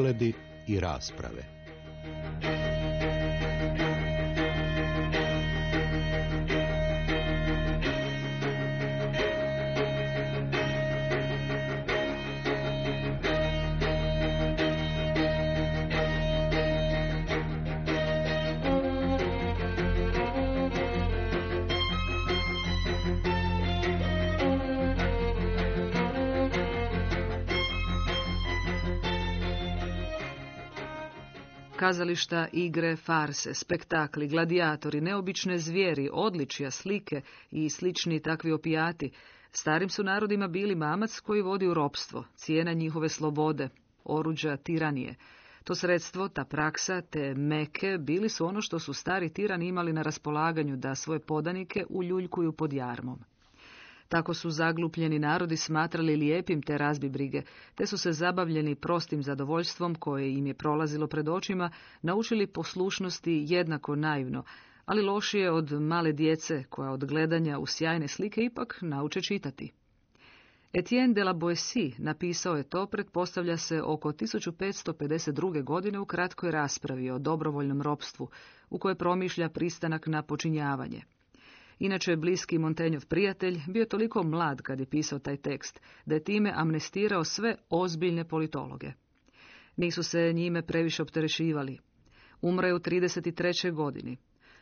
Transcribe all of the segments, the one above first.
pogledi i rasprave. Kazališta, igre, farse, spektakli, gladijatori, neobične zvijeri, odličja, slike i slični takvi opijati, starim su narodima bili mamac koji vodi u ropstvo, cijena njihove slobode, oruđa tiranije. To sredstvo, ta praksa, te meke, bili su ono što su stari tirani imali na raspolaganju da svoje podanike uljuljkuju pod jarmom. Tako su zaglupljeni narodi smatrali lijepim te razbi brige, te su se zabavljeni prostim zadovoljstvom koje im je prolazilo pred očima, naučili poslušnosti jednako naivno, ali lošije od male djece koja od gledanja u sjajne slike ipak nauče čitati. Etienne de la Boissy napisao je to, pretpostavlja se, oko 1552. godine u kratkoj raspravi o dobrovoljnom ropstvu, u kojoj promišlja pristanak na počinjavanje. Inače, bliski Montenjov prijatelj bio toliko mlad kad je pisao taj tekst, da je time amnestirao sve ozbiljne politologe. Nisu se njime previše opterešivali. Umre je u 33. godini.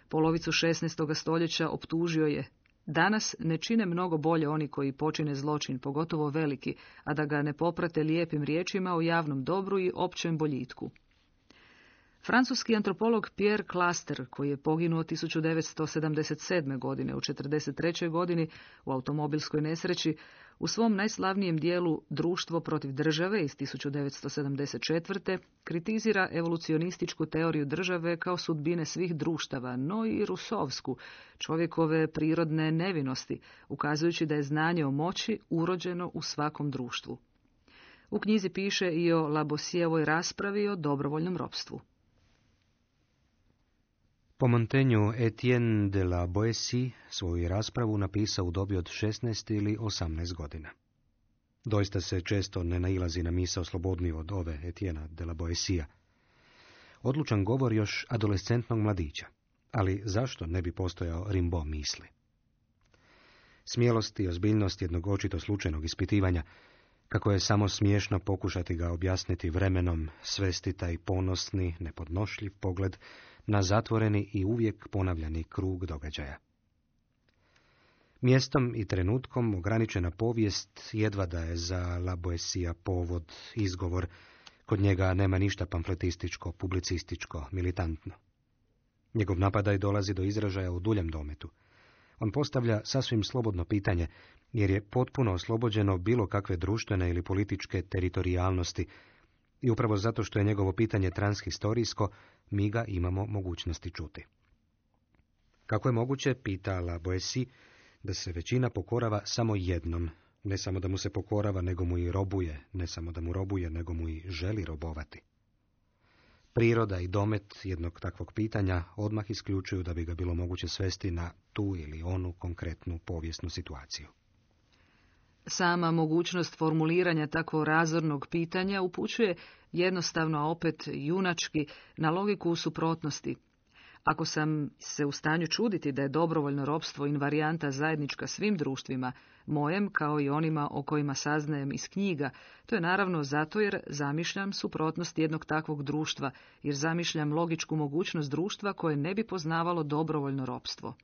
Polovicu 16. stoljeća optužio je Danas ne čine mnogo bolje oni koji počine zločin, pogotovo veliki, a da ga ne poprate lijepim riječima o javnom dobru i općem boljitku. Francuski antropolog Pierre Cluster, koji je poginuo 1977. godine u 43. godini u automobilskoj nesreći, u svom najslavnijem dijelu Društvo protiv države iz 1974. kritizira evolucionističku teoriju države kao sudbine svih društava, no i rusovsku, čovjekove prirodne nevinosti, ukazujući da je znanje o moći urođeno u svakom društvu. U knjizi piše i o Labosijevoj raspravi o dobrovoljnom ropstvu. Po Montenju Etienne de la Boissy svoju raspravu napisao u dobi od 16 ili 18 godina. Doista se često ne nailazi na misao slobodniju od ove Etienne de la Boissija. Odlučan govor još adolescentnog mladića, ali zašto ne bi postojao rimbo misli? Smjelost i ozbiljnost jednog očito slučajnog ispitivanja, kako je samo smiješno pokušati ga objasniti vremenom, svesti taj ponosni, nepodnošljiv pogled na zatvoreni i uvijek ponavljani krug događaja. Mjestom i trenutkom ograničena povijest jedva da je za La Boesija povod, izgovor, kod njega nema ništa pamfletističko, publicističko, militantno. Njegov napadaj dolazi do izražaja u duljem dometu. On postavlja sasvim slobodno pitanje, jer je potpuno oslobođeno bilo kakve društvene ili političke teritorijalnosti, i upravo zato što je njegovo pitanje transhistorijsko, mi ga imamo mogućnosti čuti. Kako je moguće, pita La Boesi, da se većina pokorava samo jednom, ne samo da mu se pokorava, nego mu i robuje, ne samo da mu robuje, nego mu i želi robovati. Priroda i domet jednog takvog pitanja odmah isključuju da bi ga bilo moguće svesti na tu ili onu konkretnu povijesnu situaciju. Sama mogućnost formuliranja takvog razornog pitanja upućuje jednostavno, opet junački, na logiku suprotnosti. Ako sam se u stanju čuditi da je dobrovoljno ropstvo invarijanta zajednička svim društvima, mojem kao i onima o kojima saznajem iz knjiga, to je naravno zato jer zamišljam suprotnost jednog takvog društva, jer zamišljam logičku mogućnost društva koje ne bi poznavalo dobrovoljno ropstvo.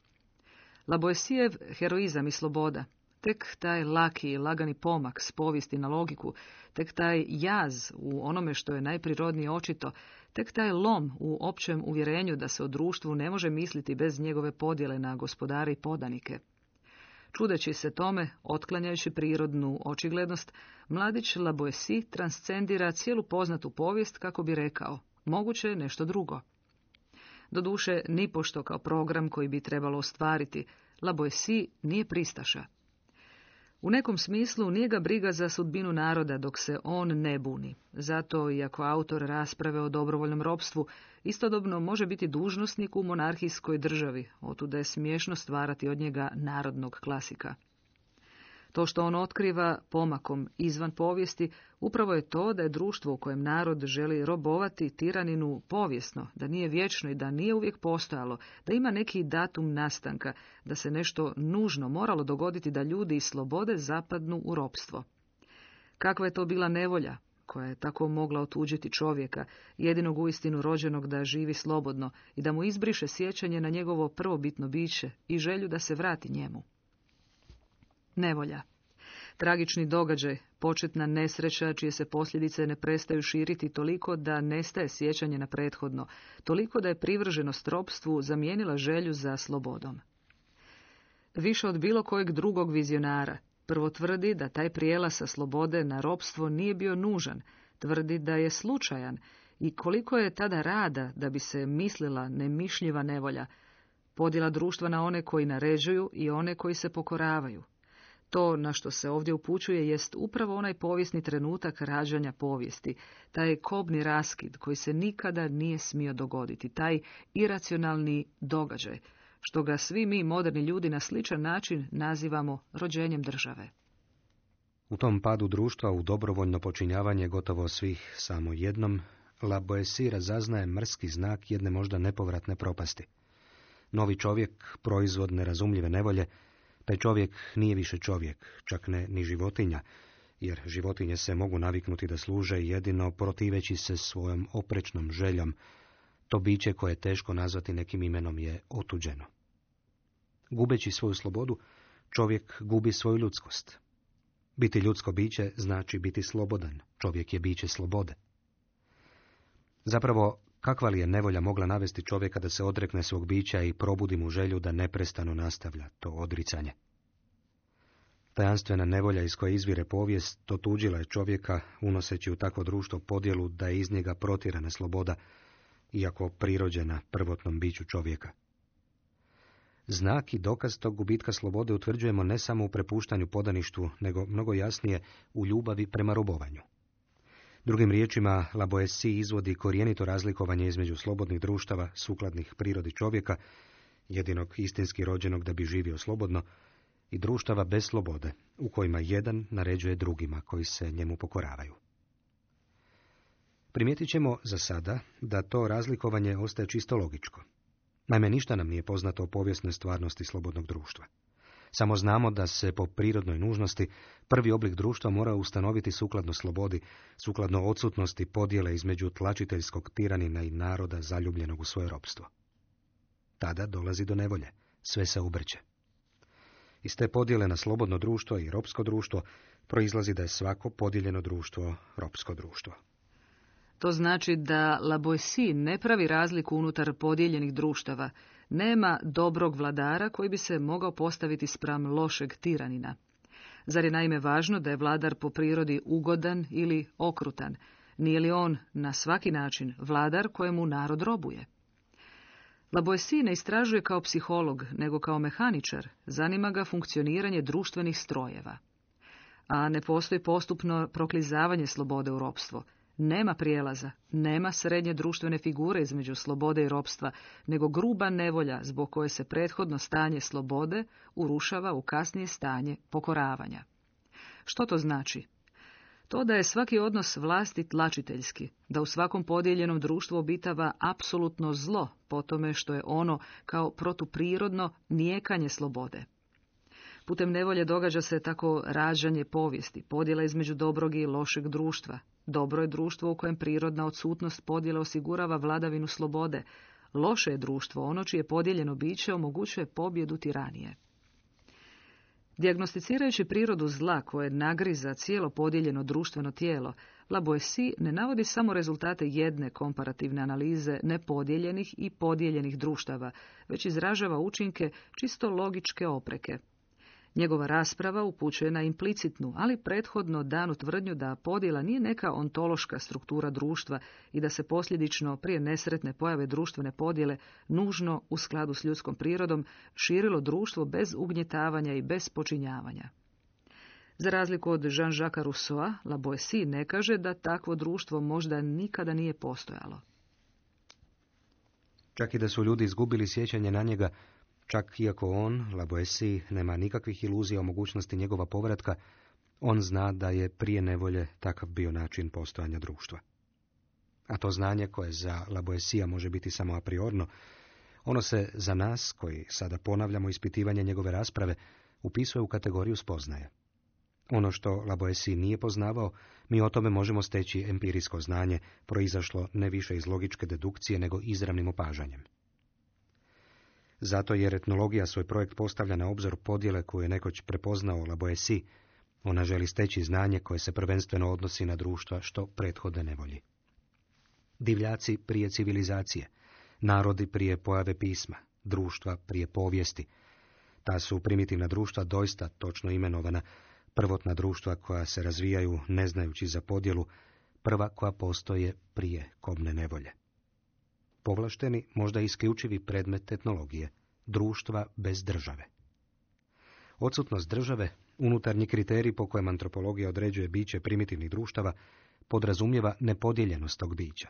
Laboesijev heroizam i sloboda, tek taj laki i lagani pomak s povijesti na logiku, tek taj jaz u onome što je najprirodnije očito, tek taj lom u općem uvjerenju da se o društvu ne može misliti bez njegove podjele na gospodare i podanike. Čudeći se tome, otklanjajući prirodnu očiglednost, mladić Laboesi transcendira cijelu poznatu povijest kako bi rekao, moguće je nešto drugo. Doduše, nipošto kao program koji bi trebalo ostvariti, Laboesi nije pristaša. U nekom smislu nije ga briga za sudbinu naroda dok se on ne buni. Zato, iako autor rasprave o dobrovoljnom ropstvu, istodobno može biti dužnosnik u monarhijskoj državi, otuda je smiješno stvarati od njega narodnog klasika. To što on otkriva pomakom izvan povijesti, upravo je to da je društvo u kojem narod želi robovati tiraninu povijesno, da nije vječno i da nije uvijek postojalo, da ima neki datum nastanka, da se nešto nužno moralo dogoditi da ljudi iz slobode zapadnu u ropstvo. Kakva je to bila nevolja, koja je tako mogla otuđiti čovjeka, jedinog uistinu rođenog da živi slobodno i da mu izbriše sjećanje na njegovo prvobitno biće i želju da se vrati njemu. Nevolja. Tragični događaj, početna nesreća čije se posljedice ne prestaju širiti toliko da nestaje sjećanje na prethodno, toliko da je privrženost ropstvu zamijenila želju za slobodom. Više od bilo kojeg drugog vizionara, prvo tvrdi da taj prijelaz sa slobode na ropstvo nije bio nužan, tvrdi da je slučajan i koliko je tada rada da bi se mislila nemišljiva nevolja, podjela društva na one koji naređuju i one koji se pokoravaju. To na što se ovdje upućuje jest upravo onaj povijesni trenutak rađanja povijesti, taj kobni raskid koji se nikada nije smio dogoditi, taj iracionalni događaj, što ga svi mi moderni ljudi na sličan način nazivamo rođenjem države. U tom padu društva u dobrovoljno počinjavanje gotovo svih samo jednom, La Boétie razaznaje mrski znak jedne možda nepovratne propasti. Novi čovjek, proizvod nerazumljive nevolje, taj čovjek nije više čovjek, čak ne ni životinja, jer životinje se mogu naviknuti da služe jedino protiveći se svojom oprečnom željom. To biće koje je teško nazvati nekim imenom je otuđeno. Gubeći svoju slobodu, čovjek gubi svoju ljudskost. Biti ljudsko biće znači biti slobodan. Čovjek je biće slobode. Zapravo, kakva li je nevolja mogla navesti čovjeka da se odrekne svog bića i probudi mu želju da neprestano nastavlja to odricanje? Tajanstvena nevolja iz koje izvire povijest tuđila je čovjeka, unoseći u takvo društvo podjelu da je iz njega protirana sloboda, iako prirođena prvotnom biću čovjeka. Znak i dokaz tog gubitka slobode utvrđujemo ne samo u prepuštanju podaništvu, nego mnogo jasnije u ljubavi prema robovanju. Drugim riječima, La Boétie izvodi korijenito razlikovanje između slobodnih društava, sukladnih prirodi čovjeka, jedinog istinski rođenog da bi živio slobodno, i društava bez slobode, u kojima jedan naređuje drugima koji se njemu pokoravaju. Primijetit ćemo za sada da to razlikovanje ostaje čisto logičko. Naime, ništa nam nije poznato o povijesnoj stvarnosti slobodnog društva. Samo znamo da se po prirodnoj nužnosti prvi oblik društva mora ustanoviti sukladno slobodi, sukladno odsutnosti podjele između tlačiteljskog tiranina i naroda zaljubljenog u svoje ropstvo. Tada dolazi do nevolje, sve se ubrće. Iz te podjele na slobodno društvo i ropsko društvo proizlazi da je svako podijeljeno društvo ropsko društvo. To znači da La Boétie ne pravi razliku unutar podijeljenih društava, nema dobrog vladara koji bi se mogao postaviti spram lošeg tiranina. Zar je naime važno da je vladar po prirodi ugodan ili okrutan? Nije li on na svaki način vladar kojemu narod robuje? La Boétie ne istražuje kao psiholog, nego kao mehaničar, zanima ga funkcioniranje društvenih strojeva. A ne postoji postupno proklizavanje slobode u ropstvo. Nema prijelaza, nema srednje društvene figure između slobode i ropstva, nego gruba nevolja zbog koje se prethodno stanje slobode urušava u kasnije stanje pokoravanja. Što to znači? To da je svaki odnos vlasti tlačiteljski, da u svakom podijeljenom društvu obitava apsolutno zlo po tome što je ono kao protuprirodno nijekanje slobode. Putem nevolje događa se tako rađanje povijesti, podjela između dobrog i lošeg društva. Dobro je društvo u kojem prirodna odsutnost podjele osigurava vladavinu slobode. Loše je društvo ono čije podijeljeno biće omogućuje pobjedu tiranije. Dijagnosticirajući prirodu zla koje nagriza cijelo podijeljeno društveno tijelo, La Boétie ne navodi samo rezultate jedne komparativne analize nepodijeljenih i podijeljenih društava, već izražava učinke čisto logičke opreke. Njegova rasprava upućuje na implicitnu, ali prethodno danu tvrdnju da podjela nije neka ontološka struktura društva i da se posljedično prije nesretne pojave društvene podjele nužno u skladu s ljudskom prirodom širilo društvo bez ugnjetavanja i bez počinjavanja. Za razliku od Jean-Jacques Rousseau, La Boétie ne kaže da takvo društvo možda nikada nije postojalo. Čak i da su ljudi izgubili sjećanje na njega, Čak iako on, Laboesi, nema nikakvih iluzija o mogućnosti njegova povratka, on zna da je prije nevolje takav bio način postojanja društva. A to znanje koje za Laboesija može biti samo a priorno, ono se za nas, koji sada ponavljamo ispitivanje njegove rasprave, upisuje u kategoriju spoznaje. Ono što Laboesi nije poznavao, mi o tome možemo steći empirijsko znanje, proizašlo ne više iz logičke dedukcije, nego izravnim opažanjem. Zato jer etnologija svoj projekt postavlja na obzor podjele koju je nekoć prepoznao Laboesi, ona želi steći znanje koje se prvenstveno odnosi na društva što prethode nevolji. Divljaci prije civilizacije, narodi prije pojave pisma, društva prije povijesti. Ta su primitivna društva doista točno imenovana, prvotna društva koja se razvijaju ne znajući za podjelu, prva koja postoje prije kobne nevolje. Povlašteni, možda isključivi predmet etnologije, društva bez države. Odsutnost države, unutarnji kriterij po kojem antropologija određuje biće primitivnih društava, podrazumijeva nepodijeljenost tog bića.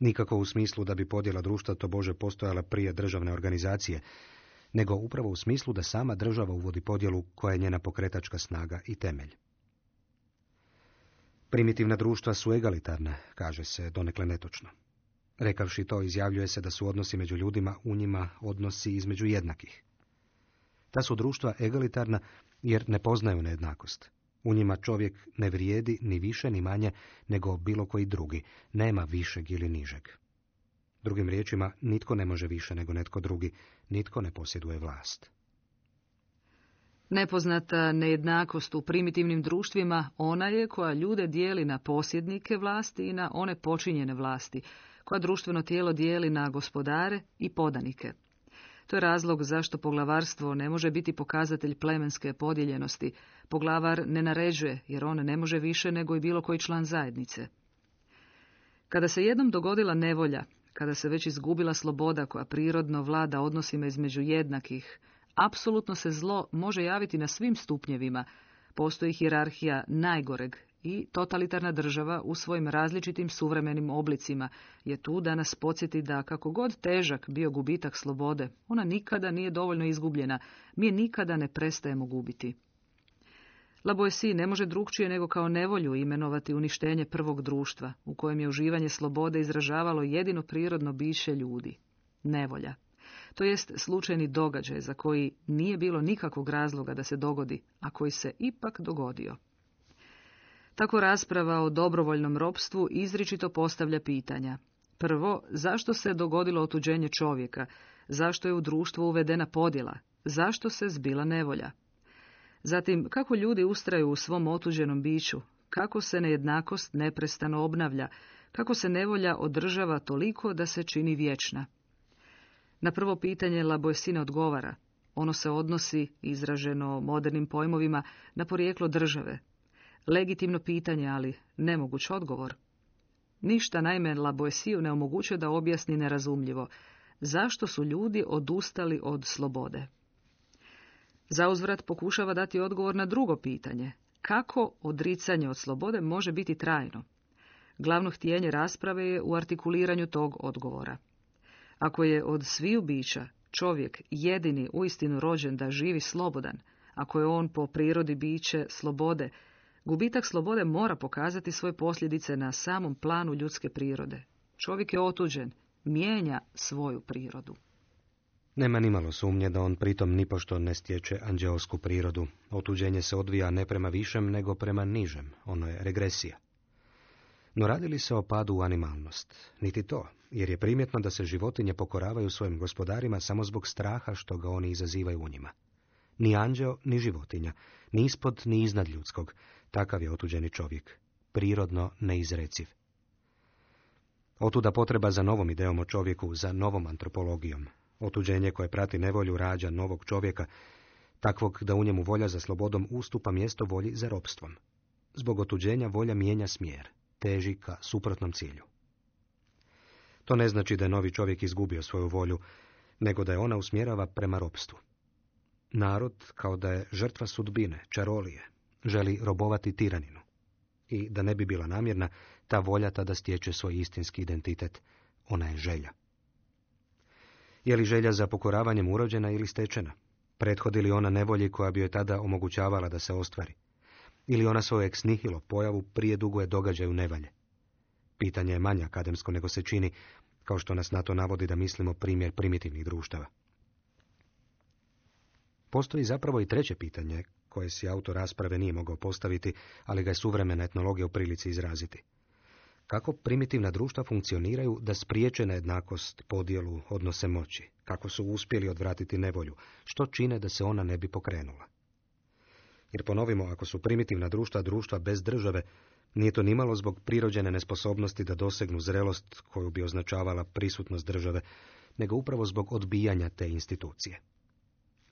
Nikako u smislu da bi podjela društva to Bože postojala prije državne organizacije, nego upravo u smislu da sama država uvodi podjelu koja je njena pokretačka snaga i temelj. Primitivna društva su egalitarna, kaže se donekle netočno. Rekavši to, izjavljuje se da su odnosi među ljudima u njima odnosi između jednakih. Ta su društva egalitarna jer ne poznaju nejednakost. U njima čovjek ne vrijedi ni više ni manje nego bilo koji drugi, nema višeg ili nižeg. Drugim riječima, nitko ne može više nego netko drugi, nitko ne posjeduje vlast. Nepoznata nejednakost u primitivnim društvima ona je koja ljude dijeli na posjednike vlasti i na one počinjene vlasti, koja društveno tijelo dijeli na gospodare i podanike. To je razlog zašto poglavarstvo ne može biti pokazatelj plemenske podijeljenosti. Poglavar ne naređuje, jer on ne može više nego i bilo koji član zajednice. Kada se jednom dogodila nevolja, kada se već izgubila sloboda koja prirodno vlada odnosima između jednakih, apsolutno se zlo može javiti na svim stupnjevima. Postoji hirarhija najgoreg i totalitarna država u svojim različitim suvremenim oblicima je tu da nas podsjeti da kako god težak bio gubitak slobode, ona nikada nije dovoljno izgubljena, mi je nikada ne prestajemo gubiti. Laboesi ne može drugčije nego kao nevolju imenovati uništenje prvog društva, u kojem je uživanje slobode izražavalo jedino prirodno biše ljudi. Nevolja. To jest slučajni događaj za koji nije bilo nikakvog razloga da se dogodi, a koji se ipak dogodio. Tako rasprava o dobrovoljnom ropstvu izričito postavlja pitanja. Prvo, zašto se dogodilo otuđenje čovjeka? Zašto je u društvu uvedena podjela? Zašto se zbila nevolja? Zatim, kako ljudi ustraju u svom otuđenom biću? Kako se nejednakost neprestano obnavlja? Kako se nevolja održava toliko da se čini vječna? Na prvo pitanje Laboesina odgovara. Ono se odnosi, izraženo modernim pojmovima, na porijeklo države, Legitimno pitanje, ali nemoguć odgovor. Ništa naime Laboesiju ne omogućuje da objasni nerazumljivo. Zašto su ljudi odustali od slobode? Zauzvrat pokušava dati odgovor na drugo pitanje. Kako odricanje od slobode može biti trajno? Glavno htjenje rasprave je u artikuliranju tog odgovora. Ako je od sviju bića čovjek jedini uistinu rođen da živi slobodan, ako je on po prirodi biće slobode, Gubitak slobode mora pokazati svoje posljedice na samom planu ljudske prirode. Čovjek je otuđen, mijenja svoju prirodu. Nema nimalo sumnje da on pritom nipošto ne stječe anđeosku prirodu. Otuđenje se odvija ne prema višem, nego prema nižem. Ono je regresija. No radili se o padu u animalnost? Niti to, jer je primjetno da se životinje pokoravaju svojim gospodarima samo zbog straha što ga oni izazivaju u njima. Ni anđeo, ni životinja, ni ispod, ni iznad ljudskog, Takav je otuđeni čovjek, prirodno neizreciv. Otuda potreba za novom ideom o čovjeku, za novom antropologijom. Otuđenje koje prati nevolju rađa novog čovjeka, takvog da u njemu volja za slobodom ustupa mjesto volji za ropstvom. Zbog otuđenja volja mijenja smjer, teži ka suprotnom cilju. To ne znači da je novi čovjek izgubio svoju volju, nego da je ona usmjerava prema ropstvu. Narod kao da je žrtva sudbine, čarolije, želi robovati tiraninu. I da ne bi bila namjerna, ta volja tada stječe svoj istinski identitet. Ona je želja. Je li želja za pokoravanjem urođena ili stečena? Prethodi li ona nevolji koja bi joj tada omogućavala da se ostvari? Ili ona svoje ex nihilo pojavu prije duguje događaju nevalje? Pitanje je manje akademsko nego se čini, kao što nas na to navodi da mislimo primjer primitivnih društava. Postoji zapravo i treće pitanje, koje si autor rasprave nije mogao postaviti, ali ga je suvremena etnologija u prilici izraziti. Kako primitivna društva funkcioniraju da spriječe nejednakost, podjelu, odnose moći? Kako su uspjeli odvratiti nevolju? Što čine da se ona ne bi pokrenula? Jer ponovimo, ako su primitivna društva društva bez države, nije to nimalo zbog prirođene nesposobnosti da dosegnu zrelost koju bi označavala prisutnost države, nego upravo zbog odbijanja te institucije.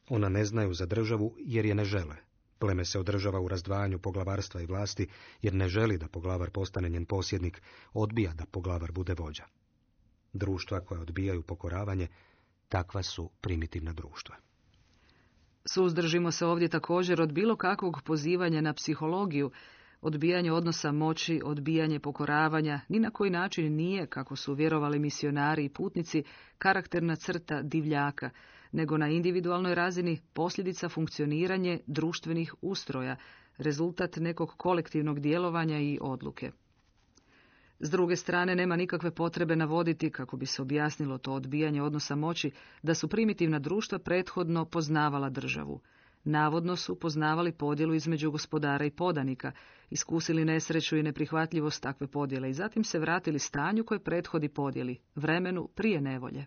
Ona ne znaju za državu jer je ne žele. Pleme se održava u razdvajanju poglavarstva i vlasti jer ne želi da poglavar postane njen posjednik, odbija da poglavar bude vođa. Društva koja odbijaju pokoravanje, takva su primitivna društva. Suzdržimo se ovdje također od bilo kakvog pozivanja na psihologiju, odbijanje odnosa moći, odbijanje pokoravanja, ni na koji način nije, kako su vjerovali misionari i putnici, karakterna crta divljaka, nego na individualnoj razini posljedica funkcioniranje društvenih ustroja, rezultat nekog kolektivnog djelovanja i odluke. S druge strane, nema nikakve potrebe navoditi, kako bi se objasnilo to odbijanje odnosa moći, da su primitivna društva prethodno poznavala državu. Navodno su poznavali podjelu između gospodara i podanika, iskusili nesreću i neprihvatljivost takve podjele i zatim se vratili stanju koje prethodi podjeli, vremenu prije nevolje.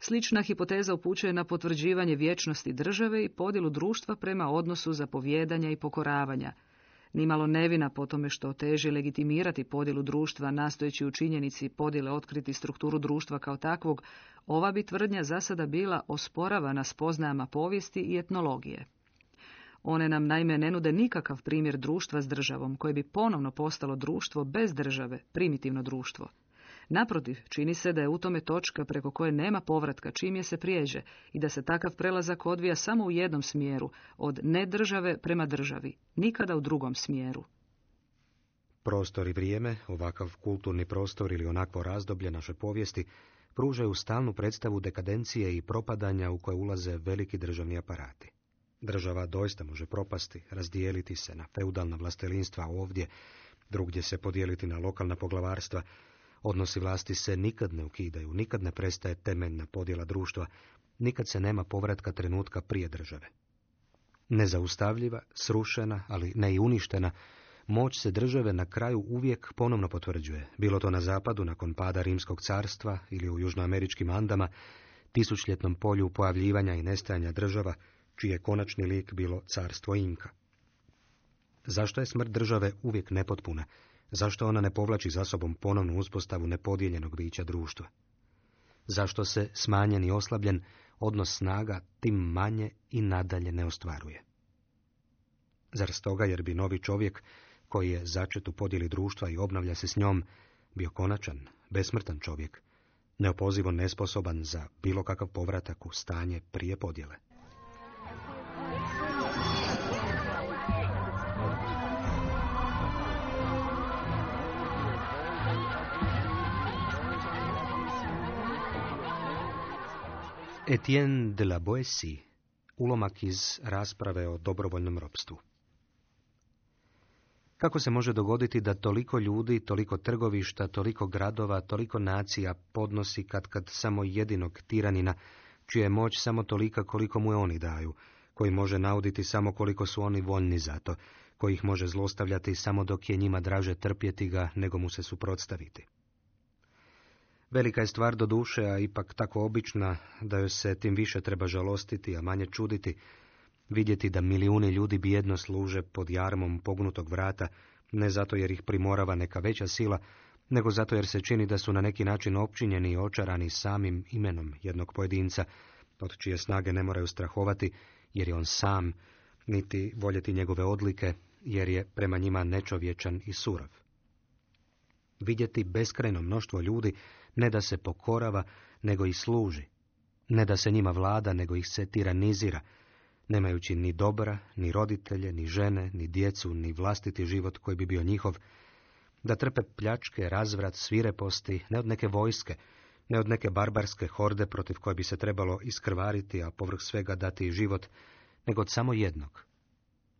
Slična hipoteza upućuje na potvrđivanje vječnosti države i podjelu društva prema odnosu zapovjedanja i pokoravanja. Nimalo nevina po tome što teži legitimirati podjelu društva nastojeći u činjenici podjele otkriti strukturu društva kao takvog, ova bi tvrdnja za sada bila osporavana spoznajama povijesti i etnologije. One nam naime ne nude nikakav primjer društva s državom koje bi ponovno postalo društvo bez države, primitivno društvo. Naprotiv, čini se da je u tome točka preko koje nema povratka čim je se priježe i da se takav prelazak odvija samo u jednom smjeru, od nedržave prema državi, nikada u drugom smjeru. Prostor i vrijeme, ovakav kulturni prostor ili onakvo razdoblje naše povijesti, pružaju stalnu predstavu dekadencije i propadanja u koje ulaze veliki državni aparati. Država doista može propasti, razdijeliti se na feudalna vlastelinstva ovdje, drugdje se podijeliti na lokalna poglavarstva, Odnosi vlasti se nikad ne ukidaju, nikad ne prestaje temeljna podjela društva, nikad se nema povratka trenutka prije države. Nezaustavljiva, srušena, ali ne i uništena, moć se države na kraju uvijek ponovno potvrđuje, bilo to na zapadu nakon pada Rimskog carstva ili u južnoameričkim Andama, tisućljetnom polju pojavljivanja i nestajanja država, čiji je konačni lik bilo carstvo Inka. Zašto je smrt države uvijek nepotpuna? Zašto ona ne povlači za sobom ponovnu uspostavu nepodijeljenog bića društva? Zašto se smanjen i oslabljen odnos snaga tim manje i nadalje ne ostvaruje? Zar stoga jer bi novi čovjek, koji je začet u podjeli društva i obnavlja se s njom, bio konačan, besmrtan čovjek, neopozivo nesposoban za bilo kakav povratak u stanje prije podjele? Etienne de la Boétie, ulomak iz rasprave o dobrovoljnom ropstvu. Kako se može dogoditi da toliko ljudi, toliko trgovišta, toliko gradova, toliko nacija podnosi kad kad samo jedinog tiranina, čija je moć samo tolika koliko mu je oni daju, koji može nauditi samo koliko su oni voljni za to, koji ih može zlostavljati samo dok je njima draže trpjeti ga nego mu se suprotstaviti. Velika je stvar do duše, a ipak tako obična da joj se tim više treba žalostiti, a manje čuditi, vidjeti da milijuni ljudi bijedno služe pod jarmom pognutog vrata, ne zato jer ih primorava neka veća sila, nego zato jer se čini da su na neki način opčinjeni i očarani samim imenom jednog pojedinca, od čije snage ne moraju strahovati, jer je on sam, niti voljeti njegove odlike, jer je prema njima nečovječan i surov. Vidjeti beskrajno mnoštvo ljudi ne da se pokorava, nego i služi. Ne da se njima vlada, nego ih se tiranizira, nemajući ni dobra, ni roditelje, ni žene, ni djecu, ni vlastiti život koji bi bio njihov, da trpe pljačke, razvrat, svireposti, ne od neke vojske, Ne od neke barbarske horde protiv koje bi se trebalo iskrvariti, a povrh svega dati život, nego od samo jednog.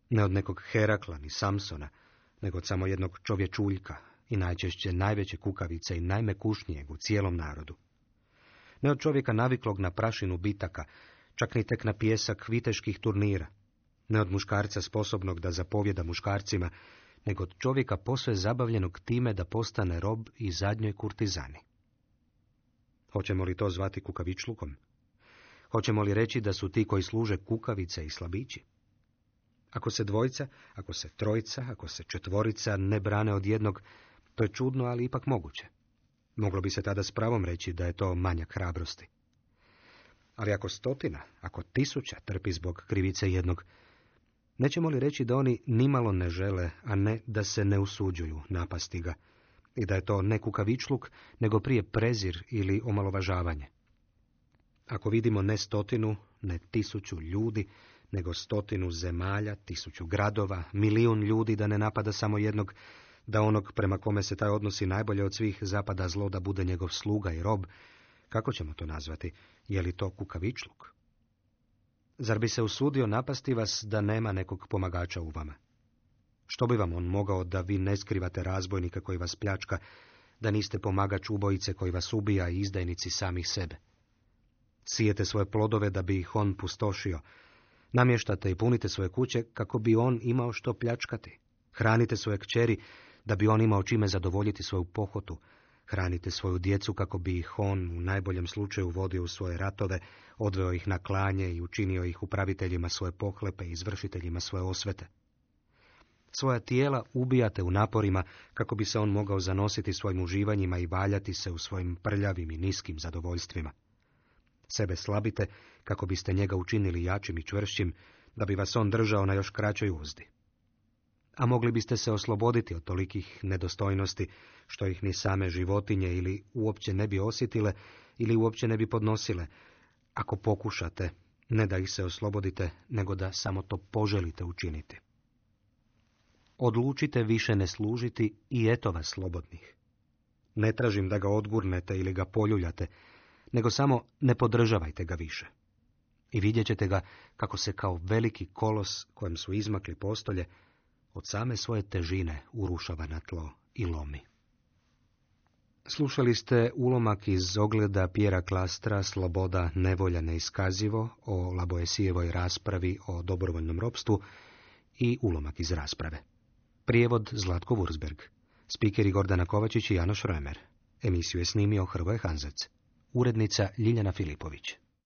Ne od nekog Herakla ni Samsona, nego od samo jednog čovječuljka i najčešće najveće kukavice i najmekušnijeg u cijelom narodu. Ne od čovjeka naviklog na prašinu bitaka, čak ni tek na pjesak viteških turnira. Ne od muškarca sposobnog da zapovjeda muškarcima, nego od čovjeka posve zabavljenog time da postane rob i zadnjoj kurtizani. Hoćemo li to zvati kukavičlukom? Hoćemo li reći da su ti koji služe kukavice i slabići? Ako se dvojca, ako se trojica, ako se četvorica ne brane od jednog, to je čudno, ali ipak moguće. Moglo bi se tada s pravom reći da je to manja hrabrosti. Ali ako stotina, ako tisuća trpi zbog krivice jednog, nećemo li reći da oni nimalo ne žele, a ne da se ne usuđuju napasti ga, i da je to ne kukavičluk, nego prije prezir ili omalovažavanje. Ako vidimo ne stotinu, ne tisuću ljudi, nego stotinu zemalja, tisuću gradova, milijun ljudi da ne napada samo jednog, da onog prema kome se taj odnosi najbolje od svih zapada zlo da bude njegov sluga i rob, kako ćemo to nazvati? Je li to kukavičluk? Zar bi se usudio napasti vas da nema nekog pomagača u vama? Što bi vam on mogao da vi ne skrivate razbojnika koji vas pljačka, da niste pomagač ubojice koji vas ubija i izdajnici samih sebe? Sijete svoje plodove da bi ih on pustošio, namještate i punite svoje kuće kako bi on imao što pljačkati. Hranite svoje kćeri da bi on imao čime zadovoljiti svoju pohotu. Hranite svoju djecu kako bi ih on u najboljem slučaju vodio u svoje ratove, odveo ih na klanje i učinio ih upraviteljima svoje pohlepe i izvršiteljima svoje osvete. Svoja tijela ubijate u naporima kako bi se on mogao zanositi svojim uživanjima i valjati se u svojim prljavim i niskim zadovoljstvima. Sebe slabite kako biste njega učinili jačim i čvršćim, da bi vas on držao na još kraćoj uzdi. A mogli biste se osloboditi od tolikih nedostojnosti, što ih ni same životinje ili uopće ne bi osjetile ili uopće ne bi podnosile, ako pokušate, ne da ih se oslobodite, nego da samo to poželite učiniti. Odlučite više ne služiti i eto vas slobodnih. Ne tražim da ga odgurnete ili ga poljuljate, nego samo ne podržavajte ga više. I vidjet ćete ga kako se kao veliki kolos kojem su izmakli postolje, od same svoje težine urušava na tlo i lomi. Slušali ste ulomak iz ogleda Pjera Klastra Sloboda nevolja neiskazivo o Laboesijevoj raspravi o dobrovoljnom ropstvu i ulomak iz rasprave. Prijevod Zlatko Wurzberg. Spikeri Gordana Kovačić i Janoš Römer. Emisiju je snimio Hrvoje Hanzec. Urednica Ljiljana Filipović.